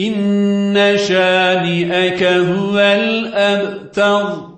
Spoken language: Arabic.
إن شانئك هو الأبتر